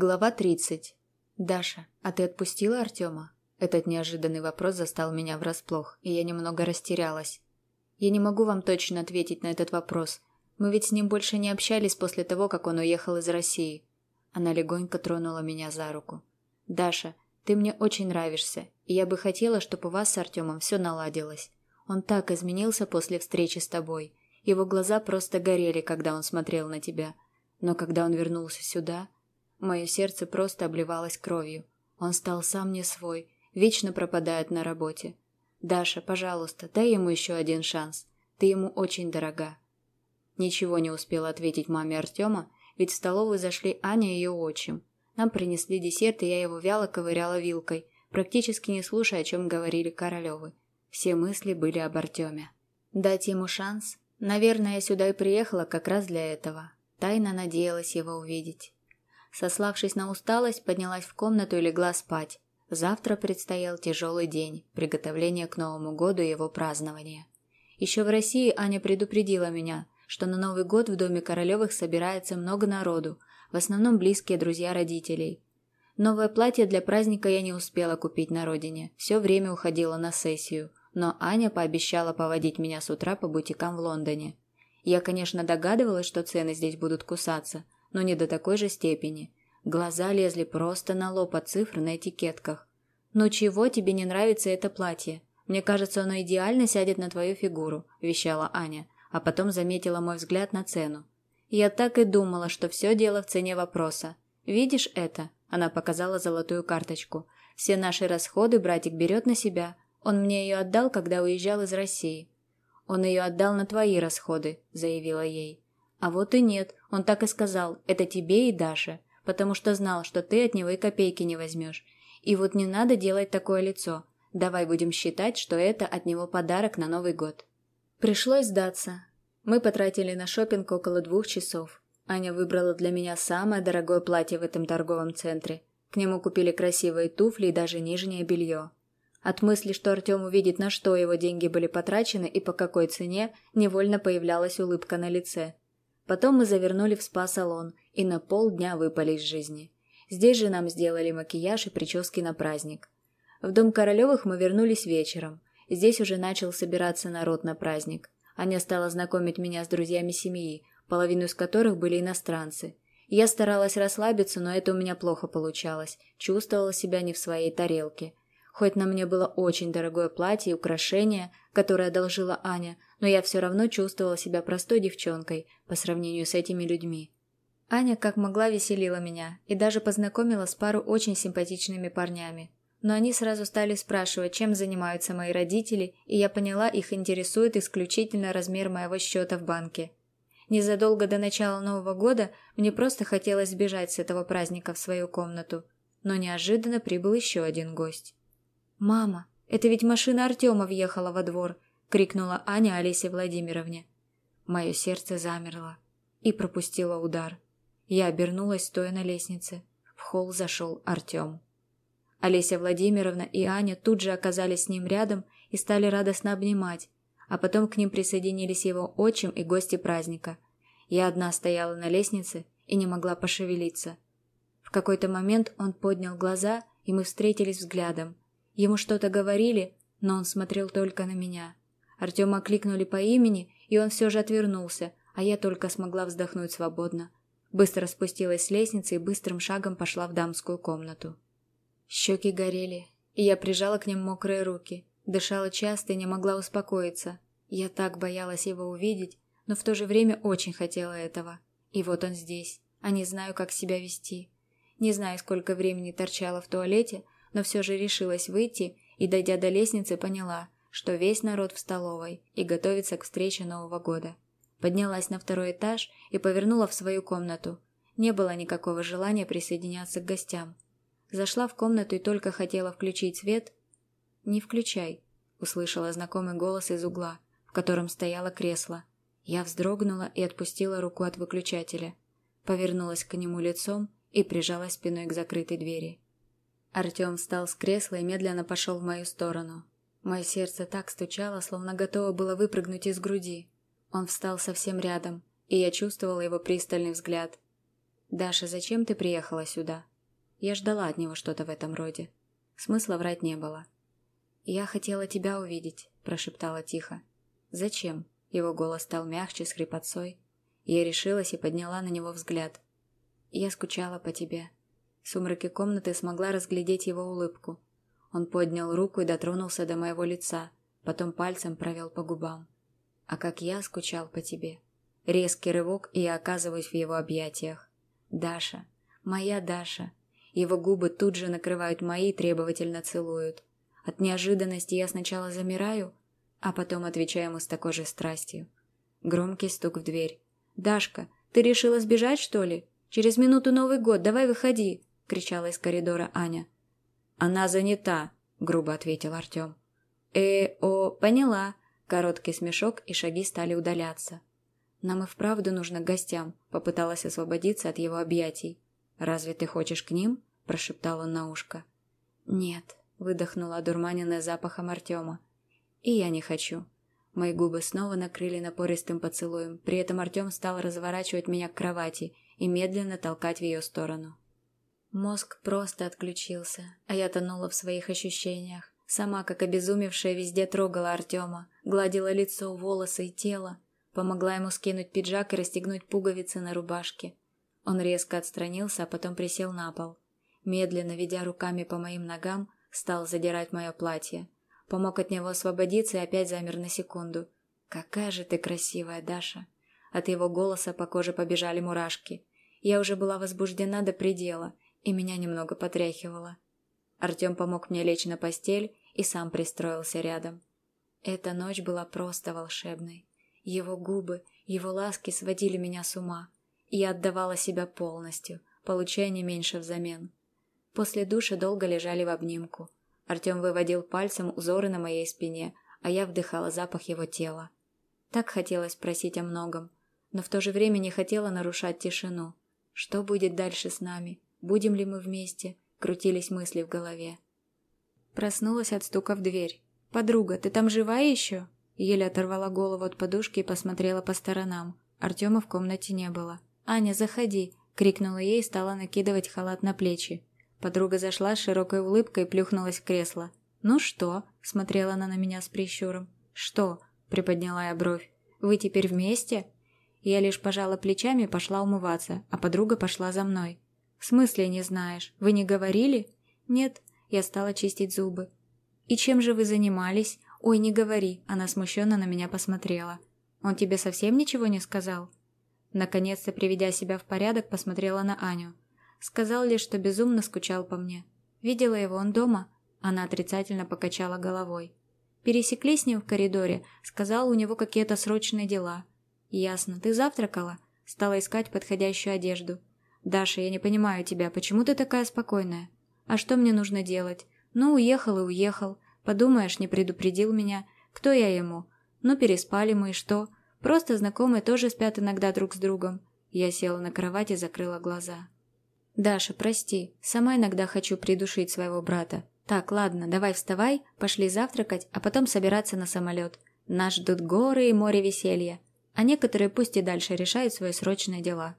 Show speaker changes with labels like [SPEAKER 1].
[SPEAKER 1] Глава 30. «Даша, а ты отпустила Артема?» Этот неожиданный вопрос застал меня врасплох, и я немного растерялась. «Я не могу вам точно ответить на этот вопрос. Мы ведь с ним больше не общались после того, как он уехал из России». Она легонько тронула меня за руку. «Даша, ты мне очень нравишься, и я бы хотела, чтобы у вас с Артемом все наладилось. Он так изменился после встречи с тобой. Его глаза просто горели, когда он смотрел на тебя. Но когда он вернулся сюда...» Мое сердце просто обливалось кровью. Он стал сам не свой, вечно пропадает на работе. «Даша, пожалуйста, дай ему еще один шанс. Ты ему очень дорога». Ничего не успела ответить маме Артема, ведь в столовую зашли Аня и ее отчим. Нам принесли десерт, и я его вяло ковыряла вилкой, практически не слушая, о чем говорили Королевы. Все мысли были об Артеме. Дать ему шанс? Наверное, я сюда и приехала как раз для этого. Тайно надеялась его увидеть. Сославшись на усталость, поднялась в комнату и легла спать. Завтра предстоял тяжелый день, приготовление к Новому году и его празднование. Еще в России Аня предупредила меня, что на Новый год в доме Королевых собирается много народу, в основном близкие друзья родителей. Новое платье для праздника я не успела купить на родине, все время уходила на сессию, но Аня пообещала поводить меня с утра по бутикам в Лондоне. Я, конечно, догадывалась, что цены здесь будут кусаться – но не до такой же степени. Глаза лезли просто на лоб от цифр на этикетках. «Ну чего тебе не нравится это платье? Мне кажется, оно идеально сядет на твою фигуру», – вещала Аня, а потом заметила мой взгляд на цену. «Я так и думала, что все дело в цене вопроса. Видишь это?» – она показала золотую карточку. «Все наши расходы братик берет на себя. Он мне ее отдал, когда уезжал из России». «Он ее отдал на твои расходы», – заявила ей. А вот и нет, он так и сказал, это тебе и Даше, потому что знал, что ты от него и копейки не возьмешь. И вот не надо делать такое лицо. Давай будем считать, что это от него подарок на Новый год. Пришлось сдаться. Мы потратили на шопинг около двух часов. Аня выбрала для меня самое дорогое платье в этом торговом центре. К нему купили красивые туфли и даже нижнее белье. От мысли, что Артем увидит, на что его деньги были потрачены и по какой цене, невольно появлялась улыбка на лице – Потом мы завернули в спа-салон и на полдня выпали из жизни. Здесь же нам сделали макияж и прически на праздник. В дом Королевых мы вернулись вечером. Здесь уже начал собираться народ на праздник. Аня стала знакомить меня с друзьями семьи, половину из которых были иностранцы. Я старалась расслабиться, но это у меня плохо получалось. Чувствовала себя не в своей тарелке. Хоть на мне было очень дорогое платье и украшения, которое одолжила Аня, но я все равно чувствовала себя простой девчонкой по сравнению с этими людьми. Аня как могла веселила меня и даже познакомила с пару очень симпатичными парнями. Но они сразу стали спрашивать, чем занимаются мои родители, и я поняла, их интересует исключительно размер моего счета в банке. Незадолго до начала Нового года мне просто хотелось сбежать с этого праздника в свою комнату. Но неожиданно прибыл еще один гость. «Мама, это ведь машина Артема въехала во двор», — крикнула Аня Олесе Владимировне. Мое сердце замерло и пропустило удар. Я обернулась, стоя на лестнице. В холл зашел Артем. Олеся Владимировна и Аня тут же оказались с ним рядом и стали радостно обнимать, а потом к ним присоединились его отчим и гости праздника. Я одна стояла на лестнице и не могла пошевелиться. В какой-то момент он поднял глаза, и мы встретились взглядом – Ему что-то говорили, но он смотрел только на меня. Артема окликнули по имени, и он все же отвернулся, а я только смогла вздохнуть свободно. Быстро спустилась с лестницы и быстрым шагом пошла в дамскую комнату. Щеки горели, и я прижала к ним мокрые руки. Дышала часто и не могла успокоиться. Я так боялась его увидеть, но в то же время очень хотела этого. И вот он здесь, а не знаю, как себя вести. Не знаю, сколько времени торчала в туалете, но все же решилась выйти и, дойдя до лестницы, поняла, что весь народ в столовой и готовится к встрече Нового года. Поднялась на второй этаж и повернула в свою комнату. Не было никакого желания присоединяться к гостям. Зашла в комнату и только хотела включить свет. «Не включай», — услышала знакомый голос из угла, в котором стояло кресло. Я вздрогнула и отпустила руку от выключателя. Повернулась к нему лицом и прижалась спиной к закрытой двери. Артем встал с кресла и медленно пошел в мою сторону. Мое сердце так стучало, словно готово было выпрыгнуть из груди. Он встал совсем рядом, и я чувствовала его пристальный взгляд. «Даша, зачем ты приехала сюда?» Я ждала от него что-то в этом роде. Смысла врать не было. «Я хотела тебя увидеть», – прошептала тихо. «Зачем?» – его голос стал мягче, с хрипотцой. Я решилась и подняла на него взгляд. «Я скучала по тебе». В сумраке комнаты смогла разглядеть его улыбку. Он поднял руку и дотронулся до моего лица, потом пальцем провел по губам. «А как я скучал по тебе!» Резкий рывок, и я оказываюсь в его объятиях. «Даша! Моя Даша!» Его губы тут же накрывают мои и требовательно целуют. От неожиданности я сначала замираю, а потом отвечаю ему с такой же страстью. Громкий стук в дверь. «Дашка, ты решила сбежать, что ли? Через минуту Новый год, давай выходи!» – кричала из коридора Аня. «Она занята», – грубо ответил Артем. «Э, о, поняла». Короткий смешок, и шаги стали удаляться. «Нам и вправду нужно к гостям», – попыталась освободиться от его объятий. «Разве ты хочешь к ним?» – прошептал он на ушко. «Нет», – выдохнула одурманенная запахом Артема. «И я не хочу». Мои губы снова накрыли напористым поцелуем, при этом Артем стал разворачивать меня к кровати и медленно толкать в ее сторону. Мозг просто отключился, а я тонула в своих ощущениях. Сама, как обезумевшая, везде трогала Артема, гладила лицо, волосы и тело, помогла ему скинуть пиджак и расстегнуть пуговицы на рубашке. Он резко отстранился, а потом присел на пол. Медленно, ведя руками по моим ногам, стал задирать мое платье. Помог от него освободиться и опять замер на секунду. «Какая же ты красивая, Даша!» От его голоса по коже побежали мурашки. Я уже была возбуждена до предела – и меня немного потряхивало. Артем помог мне лечь на постель и сам пристроился рядом. Эта ночь была просто волшебной. Его губы, его ласки сводили меня с ума, я отдавала себя полностью, получая не меньше взамен. После душа долго лежали в обнимку. Артем выводил пальцем узоры на моей спине, а я вдыхала запах его тела. Так хотелось просить о многом, но в то же время не хотела нарушать тишину. Что будет дальше с нами? Будем ли мы вместе? Крутились мысли в голове. Проснулась от стука в дверь. «Подруга, ты там жива еще?» Еле оторвала голову от подушки и посмотрела по сторонам. Артема в комнате не было. «Аня, заходи!» — крикнула ей и стала накидывать халат на плечи. Подруга зашла с широкой улыбкой и плюхнулась в кресло. «Ну что?» — смотрела она на меня с прищуром. «Что?» — приподняла я бровь. «Вы теперь вместе?» Я лишь пожала плечами и пошла умываться, а подруга пошла за мной. «В смысле не знаешь? Вы не говорили?» «Нет». Я стала чистить зубы. «И чем же вы занимались?» «Ой, не говори». Она смущенно на меня посмотрела. «Он тебе совсем ничего не сказал?» Наконец-то, приведя себя в порядок, посмотрела на Аню. Сказал лишь, что безумно скучал по мне. «Видела его, он дома?» Она отрицательно покачала головой. «Пересеклись с ним в коридоре. Сказал, у него какие-то срочные дела». «Ясно. Ты завтракала?» Стала искать подходящую одежду. «Даша, я не понимаю тебя, почему ты такая спокойная? А что мне нужно делать? Ну, уехал и уехал. Подумаешь, не предупредил меня. Кто я ему? Ну, переспали мы и что? Просто знакомые тоже спят иногда друг с другом». Я села на кровать и закрыла глаза. «Даша, прости, сама иногда хочу придушить своего брата. Так, ладно, давай вставай, пошли завтракать, а потом собираться на самолет. Нас ждут горы и море веселья. А некоторые пусть и дальше решают свои срочные дела».